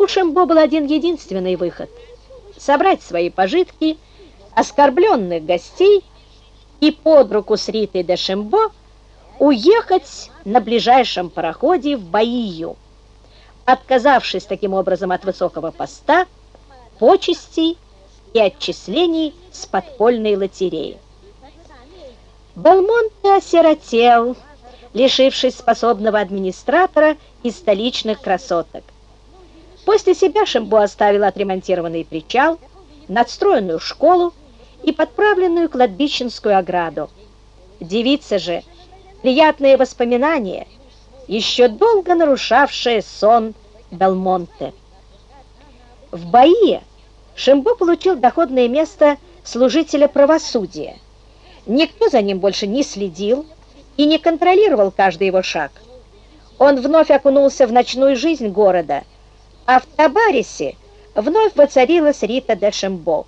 У Шимбо был один единственный выход – собрать свои пожитки, оскорбленных гостей и под руку с Ритой де Шимбо уехать на ближайшем пароходе в Баию, отказавшись таким образом от высокого поста, почестей и отчислений с подпольной лотереи. Белмонте осиротел, лишившись способного администратора и столичных красоток. После себя Шимбо оставил отремонтированный причал, надстроенную школу и подправленную кладбищенскую ограду. Девица же – приятные воспоминания, еще долго нарушавшие сон Белмонте. В Баие Шимбо получил доходное место служителя правосудия. Никто за ним больше не следил и не контролировал каждый его шаг. Он вновь окунулся в ночную жизнь города, а в Табарисе вновь воцарилась Рита де Шимбо.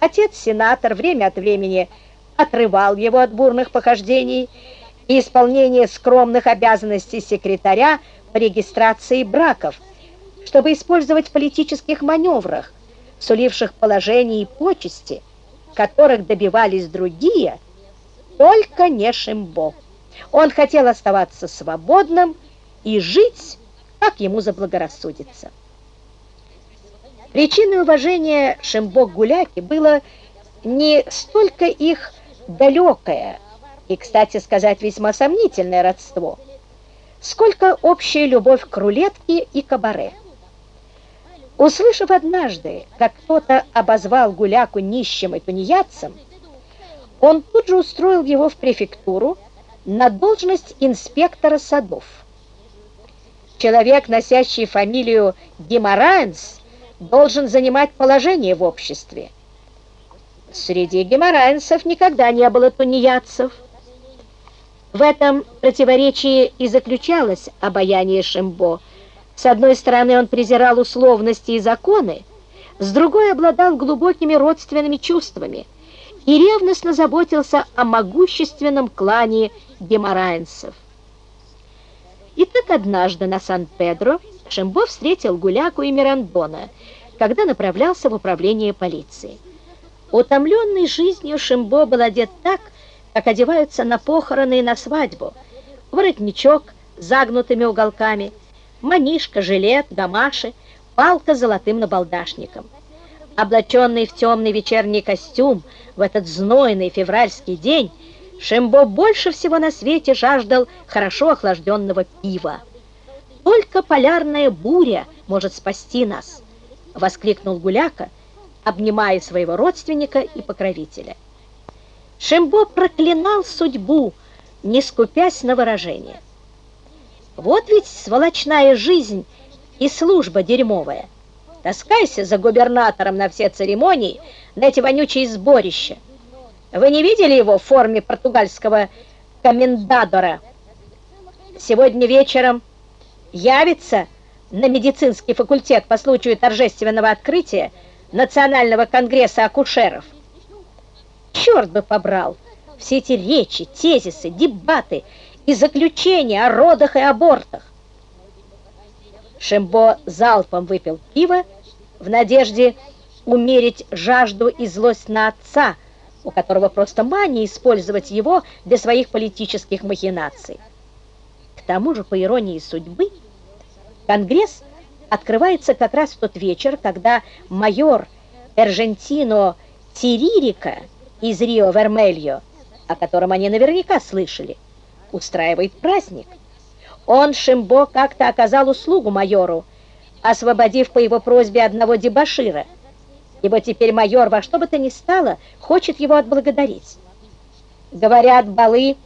Отец-сенатор время от времени отрывал его от бурных похождений и исполнение скромных обязанностей секретаря по регистрации браков, чтобы использовать в политических маневрах, суливших положение и почести, которых добивались другие, только не Шимбо. Он хотел оставаться свободным и жить, как ему заблагорассудится. Причиной уважения Шимбо к Гуляке было не столько их далекое, и, кстати сказать, весьма сомнительное родство, сколько общая любовь к рулетке и кабаре. Услышав однажды, как кто-то обозвал Гуляку нищим и тунеядцем, он тут же устроил его в префектуру на должность инспектора садов. Человек, носящий фамилию Геморраенс, должен занимать положение в обществе. Среди геморраенцев никогда не было тунеядцев. В этом противоречии и заключалось обаяние Шимбо. С одной стороны, он презирал условности и законы, с другой обладал глубокими родственными чувствами и ревностно заботился о могущественном клане геморраенцев. И так однажды на Сан-Педро Шимбо встретил Гуляку и Мирандона, когда направлялся в управление полиции. Утомленный жизнью Шимбо был одет так, как одеваются на похороны и на свадьбу. Воротничок с загнутыми уголками, манишка, жилет, гамаши, палка с золотым набалдашником. Облаченный в темный вечерний костюм в этот знойный февральский день, Шимбо больше всего на свете жаждал хорошо охлажденного пива. «Только полярная буря может спасти нас!» — воскликнул Гуляка, обнимая своего родственника и покровителя. Шимбо проклинал судьбу, не скупясь на выражение. Вот ведь сволочная жизнь и служба дерьмовая. Таскайся за губернатором на все церемонии, на эти вонючие сборища. Вы не видели его в форме португальского комендадора? Сегодня вечером явится на медицинский факультет по случаю торжественного открытия Национального конгресса акушеров. Черт бы побрал! Все эти речи, тезисы, дебаты и заключения о родах и абортах. Шембо залпом выпил пиво в надежде умерить жажду и злость на отца, у которого просто мания использовать его для своих политических махинаций. К тому же, по иронии судьбы, Конгресс открывается как раз в тот вечер, когда майор Эржентино Тиририка из Рио-Вермельо, о котором они наверняка слышали, устраивает праздник. Он, Шимбо, как-то оказал услугу майору, освободив по его просьбе одного дебашира, ибо теперь майор во что бы то ни стало хочет его отблагодарить. Говорят, балы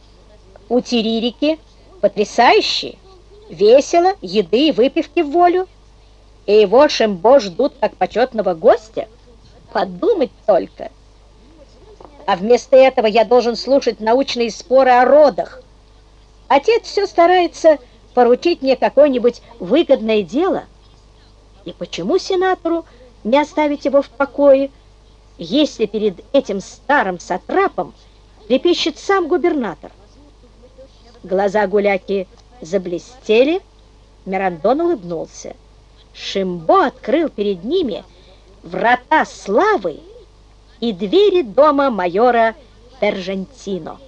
у Тиририки потрясающие, весело, еды и выпивки в волю, и его Шимбо ждут как почетного гостя. Подумать только! а вместо этого я должен слушать научные споры о родах. Отец все старается поручить мне какое-нибудь выгодное дело. И почему сенатору не оставить его в покое, если перед этим старым сатрапом трепещет сам губернатор? Глаза гуляки заблестели, Мирандон улыбнулся. Шимбо открыл перед ними врата славы и двери дома майора Пержентино.